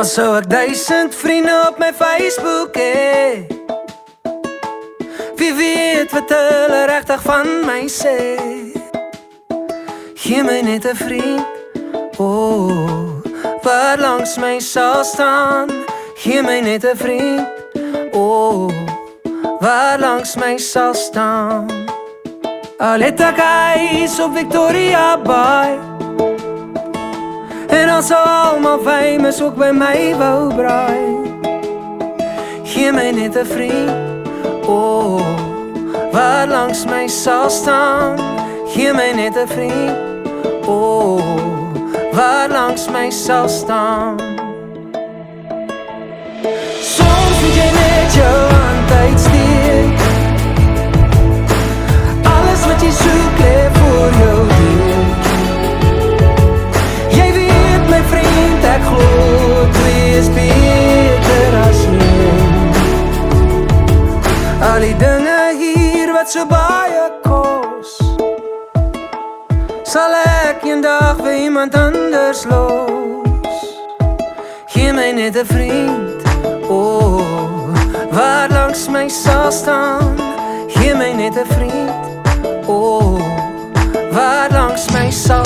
Al sou ek duisend vriende op my Facebook hê. Wie weet wat hulle regtig van my sê. Gee my net 'n vriend. O, oh, wat langs my sal staan. Gee my net 'n vriend. O, oh, wat langs my sal staan. Al het ek huis op Victoria Bay. En ons almal famous ook by my wou braai. Gee my net 'n vriend. O, oh, wat langs my sal staan. Gee my net 'n vriend. O, oh, wat langs my sal staan. Al die dinge hier wat so baie kos. Sal ek eendag vir iemand anders los. Gee my net 'n vriend. O, oh, wat langs my sal staan. Gee my net 'n vriend. O, oh, wat langs my sal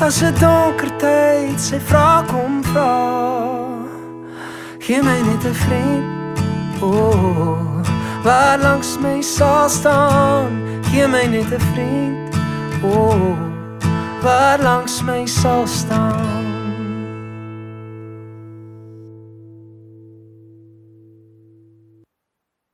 As dit donker tyd sy vra kom vra. Gee my net 'n vriend. O, oh, waar langs my sal staan. Gee my net 'n vriend. O, oh, waar langs my sal staan.